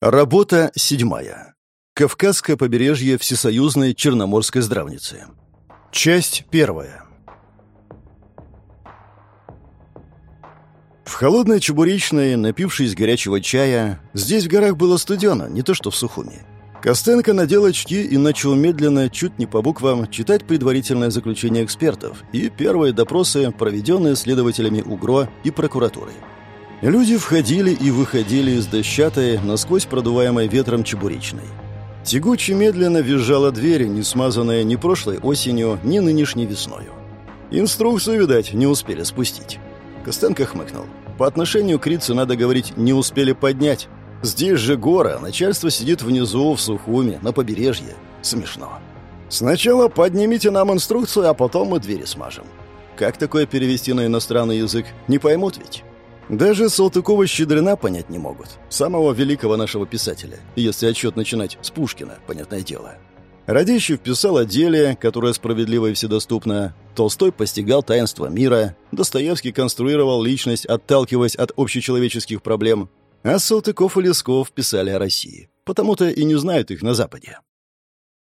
Работа седьмая. Кавказское побережье Всесоюзной Черноморской здравницы. Часть первая. В холодной чебуречной, напившись горячего чая, здесь в горах было студено, не то что в Сухуми. Костенко надел очки и начал медленно, чуть не по буквам, читать предварительное заключение экспертов и первые допросы, проведенные следователями УГРО и прокуратурой. Люди входили и выходили из дощатой, насквозь продуваемой ветром чебуречной. Тягуче медленно визжала дверь, не смазанная ни прошлой осенью, ни нынешней весною. Инструкцию, видать, не успели спустить. Костенко хмыкнул. По отношению к Рицу надо говорить «не успели поднять». Здесь же гора, начальство сидит внизу, в Сухуме, на побережье. Смешно. Сначала поднимите нам инструкцию, а потом мы двери смажем. Как такое перевести на иностранный язык? Не поймут ведь. Даже Салтыкова-Щедрина понять не могут. Самого великого нашего писателя. Если отчет начинать с Пушкина, понятное дело. Радищев писал о деле, которое справедливо и вседоступно. Толстой постигал таинство мира. Достоевский конструировал личность, отталкиваясь от общечеловеческих проблем. А Салтыков и Лесков писали о России. Потому-то и не знают их на Западе.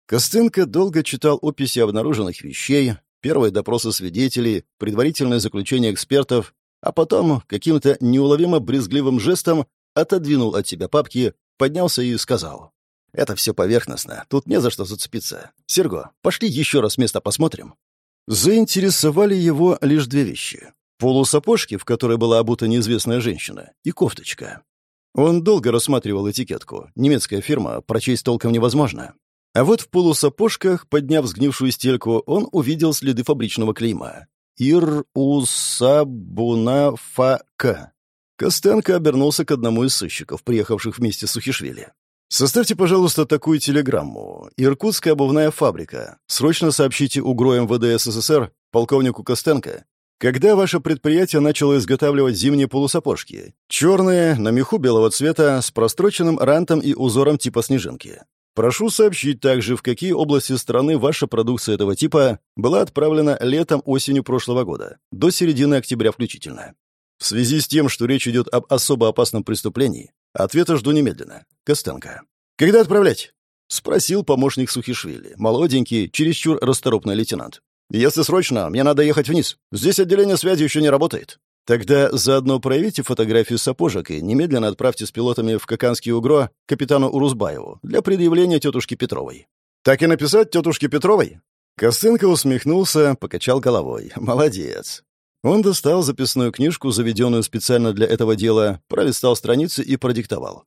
Костенко долго читал описи обнаруженных вещей, первые допросы свидетелей, предварительное заключение экспертов, а потом каким-то неуловимо брезгливым жестом отодвинул от себя папки, поднялся и сказал. «Это все поверхностно, тут не за что зацепиться. Серго, пошли еще раз место посмотрим». Заинтересовали его лишь две вещи. Полусапожки, в которой была обута неизвестная женщина, и кофточка. Он долго рассматривал этикетку. Немецкая фирма, прочесть толком невозможно. А вот в полусапожках, подняв сгнившую стельку, он увидел следы фабричного клейма. Ир-у-са-буна-фа-к. Костенко обернулся к одному из сыщиков, приехавших вместе с Сухишвили. «Составьте, пожалуйста, такую телеграмму. Иркутская обувная фабрика. Срочно сообщите УГРО МВД СССР полковнику Костенко, когда ваше предприятие начало изготавливать зимние полусапожки. Черные, на меху белого цвета, с простроченным рантом и узором типа снежинки. Прошу сообщить также, в какие области страны ваша продукция этого типа была отправлена летом-осенью прошлого года, до середины октября включительно. В связи с тем, что речь идет об особо опасном преступлении, ответа жду немедленно. Костенко. «Когда отправлять?» — спросил помощник Сухишвили, молоденький, чересчур расторопный лейтенант. «Если срочно, мне надо ехать вниз. Здесь отделение связи еще не работает». Тогда заодно проявите фотографию сапожек и немедленно отправьте с пилотами в Коканский угро капитану Урузбаеву для предъявления тетушки Петровой. Так и написать тетушке Петровой? Костенко усмехнулся, покачал головой. Молодец. Он достал записную книжку, заведенную специально для этого дела, пролистал страницы и продиктовал.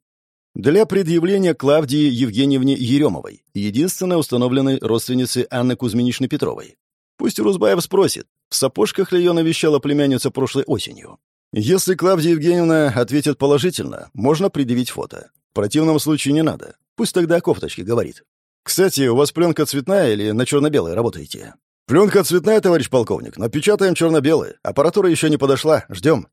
Для предъявления Клавдии Евгеньевне Еремовой, единственной установленной родственнице Анны Кузьминичны Петровой. Пусть Урузбаев спросит, в сапожках ли ее навещала племянница прошлой осенью. Если Клавдия Евгеньевна ответит положительно, можно предъявить фото. В противном случае не надо. Пусть тогда о кофточке говорит. Кстати, у вас пленка цветная или на черно-белой работаете? Пленка цветная, товарищ полковник, но печатаем черно-белый. Аппаратура еще не подошла, ждем.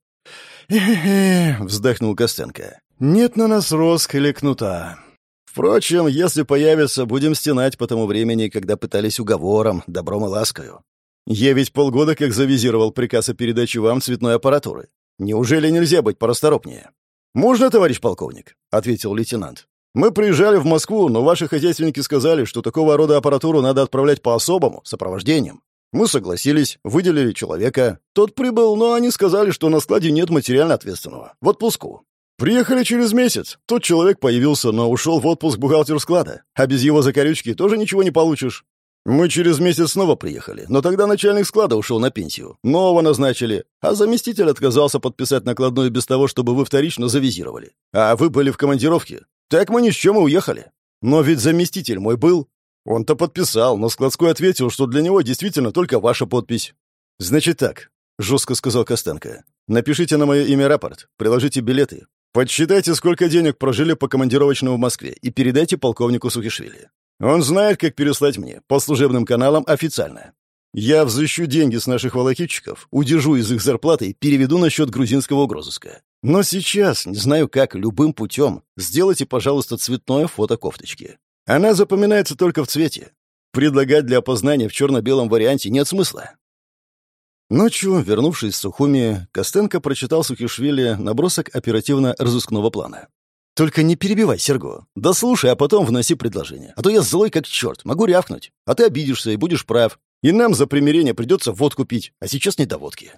Вздохнул Костенко. «Нет на нас роск или кнута. Впрочем, если появится, будем стенать по тому времени, когда пытались уговором, добром и ласкою. Я ведь полгода как завизировал приказ о передаче вам цветной аппаратуры. Неужели нельзя быть порасторопнее? «Можно, товарищ полковник?» — ответил лейтенант. «Мы приезжали в Москву, но ваши хозяйственники сказали, что такого рода аппаратуру надо отправлять по-особому, сопровождением. Мы согласились, выделили человека. Тот прибыл, но они сказали, что на складе нет материально ответственного. В отпуску. Приехали через месяц. Тот человек появился, но ушел в отпуск бухгалтер склада. А без его закорючки тоже ничего не получишь. Мы через месяц снова приехали, но тогда начальник склада ушел на пенсию. Нового назначили, а заместитель отказался подписать накладную без того, чтобы вы вторично завизировали. А вы были в командировке. Так мы ни с чем и уехали. Но ведь заместитель мой был. Он-то подписал, но складской ответил, что для него действительно только ваша подпись. «Значит так», — жестко сказал Костенко. «Напишите на мое имя рапорт, приложите билеты, подсчитайте, сколько денег прожили по командировочному в Москве и передайте полковнику Сухишвили. Он знает, как переслать мне, по служебным каналам официально. Я взыщу деньги с наших волокитчиков, удержу из их зарплаты и переведу на счет грузинского угрозыска. Но сейчас, не знаю как, любым путем, сделайте, пожалуйста, цветное фото кофточки. Она запоминается только в цвете. Предлагать для опознания в черно-белом варианте нет смысла. Ночью, вернувшись в Сухуми, Костенко прочитал Сухишвили набросок оперативно-розыскного плана. Только не перебивай, Серго. Да слушай, а потом вноси предложение. А то я злой как черт, могу рявкнуть. А ты обидишься и будешь прав. И нам за примирение придется водку пить, а сейчас не до водки.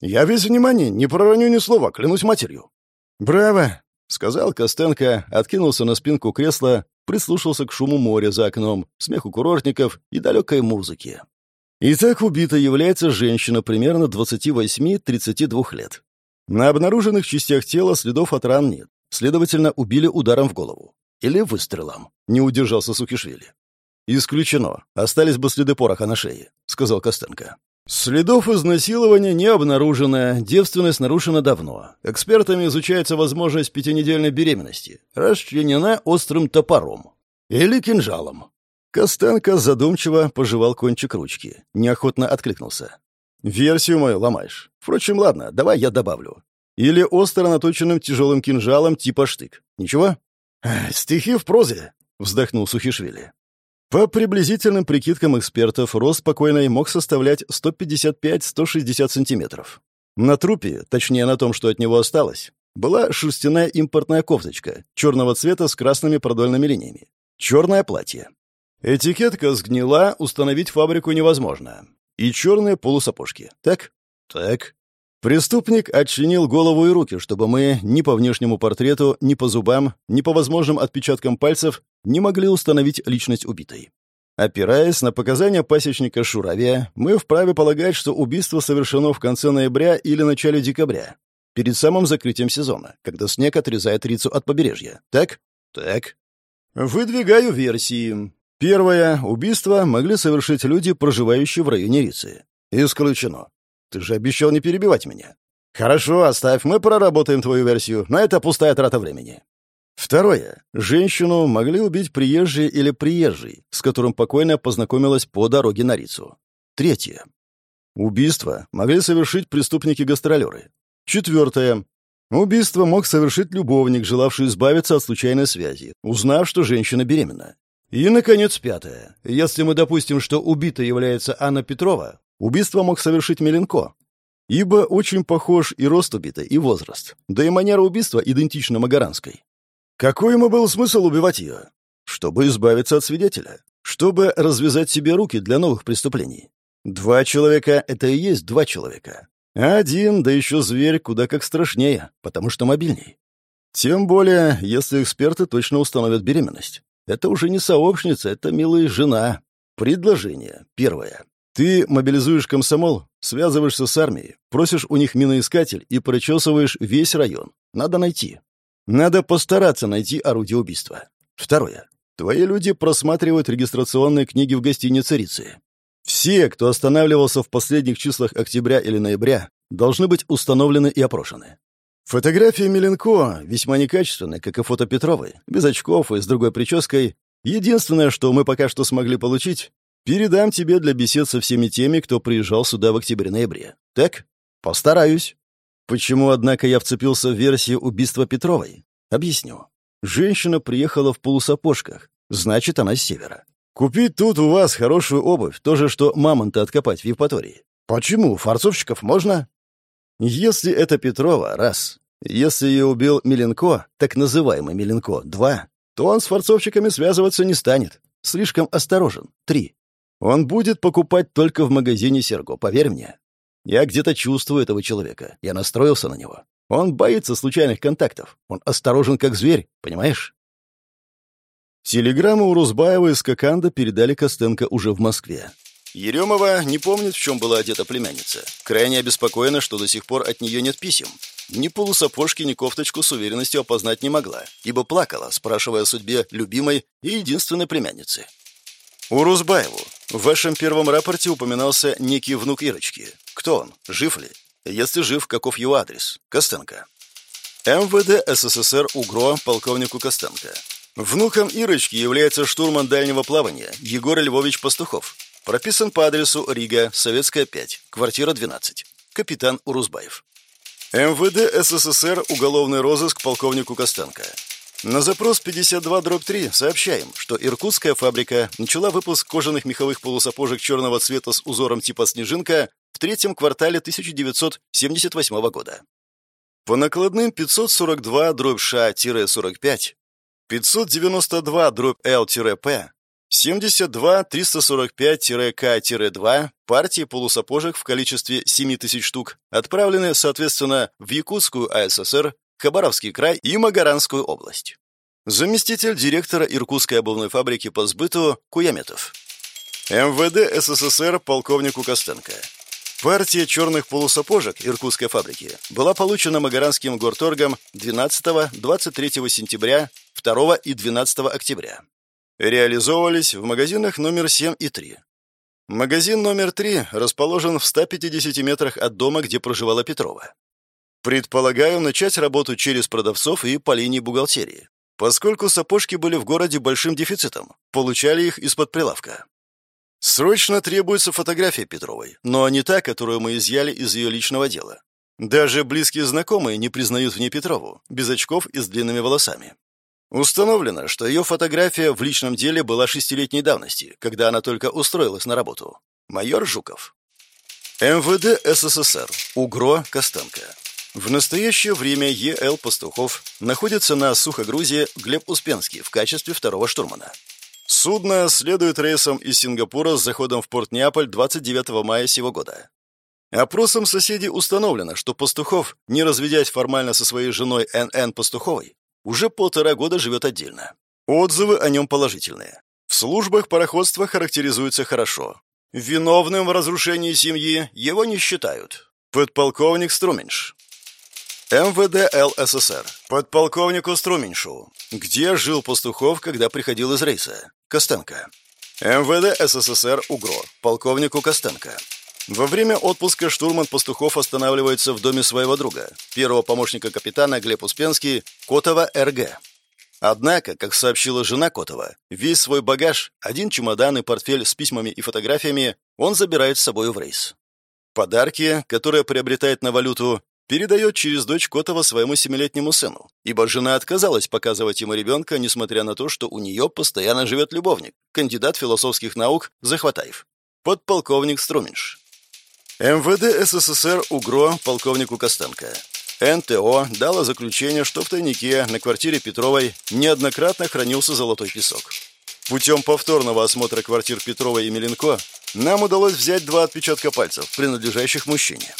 Я весь внимание, не пророню ни слова, клянусь матерью. Браво, — сказал Костенко, откинулся на спинку кресла, прислушался к шуму моря за окном, смеху курортников и далекой музыке. Итак, убита является женщина примерно 28-32 лет. На обнаруженных частях тела следов от ран нет. Следовательно, убили ударом в голову. Или выстрелом. Не удержался Сукишвили. «Исключено. Остались бы следы пороха на шее», — сказал Костенко. Следов изнасилования не обнаружено, девственность нарушена давно. Экспертами изучается возможность пятинедельной беременности, расчленена острым топором. Или кинжалом. Костенко задумчиво пожевал кончик ручки, неохотно откликнулся. «Версию мою ломаешь. Впрочем, ладно, давай я добавлю. Или остро наточенным тяжелым кинжалом типа штык. Ничего?» «Стихи в прозе», — вздохнул Сухишвили. По приблизительным прикидкам экспертов, рост покойной мог составлять 155-160 сантиметров. На трупе, точнее на том, что от него осталось, была шерстяная импортная кофточка, черного цвета с красными продольными линиями. Черное платье. Этикетка сгнила, установить фабрику невозможно. И черные полусапожки. Так? Так. Преступник отчинил голову и руки, чтобы мы ни по внешнему портрету, ни по зубам, ни по возможным отпечаткам пальцев не могли установить личность убитой. Опираясь на показания пасечника Шуравия, мы вправе полагать, что убийство совершено в конце ноября или начале декабря, перед самым закрытием сезона, когда снег отрезает рицу от побережья. Так? Так. Выдвигаю версии. Первое. Убийство могли совершить люди, проживающие в районе Рицы. Исключено. Ты же обещал не перебивать меня. Хорошо, оставь, мы проработаем твою версию, но это пустая трата времени. Второе. Женщину могли убить приезжие или приезжий, с которым покойная познакомилась по дороге на Рицу. Третье. Убийство могли совершить преступники-гастролеры. Четвертое. Убийство мог совершить любовник, желавший избавиться от случайной связи, узнав, что женщина беременна. И, наконец, пятое. Если мы допустим, что убитой является Анна Петрова, Убийство мог совершить Меленко, ибо очень похож и рост убитой, и возраст, да и манера убийства идентична Магаранской. Какой ему был смысл убивать ее? Чтобы избавиться от свидетеля, чтобы развязать себе руки для новых преступлений. Два человека — это и есть два человека. Один, да еще зверь, куда как страшнее, потому что мобильней. Тем более, если эксперты точно установят беременность. Это уже не сообщница, это, милая жена. Предложение. Первое. Ты мобилизуешь комсомол, связываешься с армией, просишь у них миноискатель и прочесываешь весь район. Надо найти. Надо постараться найти орудие убийства. Второе. Твои люди просматривают регистрационные книги в гостинице Рицы. Все, кто останавливался в последних числах октября или ноября, должны быть установлены и опрошены. Фотография Миленко весьма некачественная, как и фото Петровой, без очков и с другой прической. Единственное, что мы пока что смогли получить, Передам тебе для бесед со всеми теми, кто приезжал сюда в октябре-ноябре. Так? Постараюсь. Почему, однако, я вцепился в версию убийства Петровой? Объясню. Женщина приехала в полусапожках. Значит, она с севера. Купить тут у вас хорошую обувь, то же, что мамонта откопать в Евпатории. Почему? Фарцовщиков можно? Если это Петрова, раз. Если ее убил Миленко, так называемый Миленко, два, то он с фарцовщиками связываться не станет. Слишком осторожен. Три. Он будет покупать только в магазине Серго, поверь мне. Я где-то чувствую этого человека. Я настроился на него. Он боится случайных контактов. Он осторожен, как зверь, понимаешь? Телеграмму у Рузбаева из Коканда передали Костенко уже в Москве. Еремова не помнит, в чем была одета племянница. Крайне обеспокоена, что до сих пор от нее нет писем. Ни полусапожки, ни кофточку с уверенностью опознать не могла, ибо плакала, спрашивая о судьбе любимой и единственной племянницы. «Урузбаеву, в вашем первом рапорте упоминался некий внук Ирочки. Кто он? Жив ли? Если жив, каков его адрес? Костенко». МВД СССР УГРО полковнику Костенко. Внуком Ирочки является штурман дальнего плавания Егор Львович Пастухов. Прописан по адресу Рига, Советская 5, квартира 12. Капитан Урузбаев. МВД СССР уголовный розыск полковнику Костенко. На запрос 52-3 сообщаем, что иркутская фабрика начала выпуск кожаных меховых полусапожек черного цвета с узором типа снежинка в третьем квартале 1978 года. По накладным 542 дробь Ш-45, 592 дробь Л-П, 72-345-К-2 партии полусапожек в количестве 7 тысяч штук отправлены, соответственно, в Якутскую АССР, Хабаровский край и Магаранскую область. Заместитель директора Иркутской обувной фабрики по сбыту Куяметов. МВД СССР полковнику Костенко. Партия черных полусапожек Иркутской фабрики была получена Магаранским горторгом 12-23 сентября, 2 и 12 октября. Реализовывались в магазинах номер 7 и 3. Магазин номер 3 расположен в 150 метрах от дома, где проживала Петрова. Предполагаю начать работу через продавцов и по линии бухгалтерии, поскольку сапожки были в городе большим дефицитом, получали их из-под прилавка. Срочно требуется фотография Петровой, но не та, которую мы изъяли из ее личного дела. Даже близкие знакомые не признают в ней Петрову, без очков и с длинными волосами. Установлено, что ее фотография в личном деле была шестилетней давности, когда она только устроилась на работу. Майор Жуков. МВД СССР. УГРО Костенко. В настоящее время Е.Л. Пастухов находится на сухогрузе Глеб Успенский в качестве второго штурмана. Судно следует рейсом из Сингапура с заходом в порт Неаполь 29 мая сего года. Опросом соседей установлено, что Пастухов, не разведясь формально со своей женой Н.Н. Пастуховой, уже полтора года живет отдельно. Отзывы о нем положительные. В службах пароходства характеризуется хорошо. Виновным в разрушении семьи его не считают. Подполковник Струменш. МВД ЛССР. Подполковнику Струменьшу. Где жил Пастухов, когда приходил из рейса? Костенко. МВД СССР УГРО. Полковнику Костенко. Во время отпуска штурман Пастухов останавливается в доме своего друга, первого помощника капитана Глеб Успенский, Котова РГ. Однако, как сообщила жена Котова, весь свой багаж, один чемодан и портфель с письмами и фотографиями он забирает с собой в рейс. Подарки, которые приобретает на валюту, передает через дочь Котова своему семилетнему сыну, ибо жена отказалась показывать ему ребенка, несмотря на то, что у нее постоянно живет любовник, кандидат философских наук Захватаев, подполковник Струминш. МВД СССР УГРО полковнику Костенко. НТО дало заключение, что в тайнике на квартире Петровой неоднократно хранился золотой песок. Путем повторного осмотра квартир Петровой и Меленко нам удалось взять два отпечатка пальцев, принадлежащих мужчине.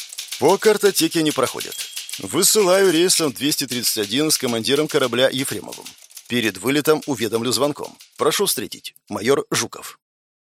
По картотеке не проходят. Высылаю рейсом 231 с командиром корабля Ефремовым. Перед вылетом уведомлю звонком. Прошу встретить. Майор Жуков.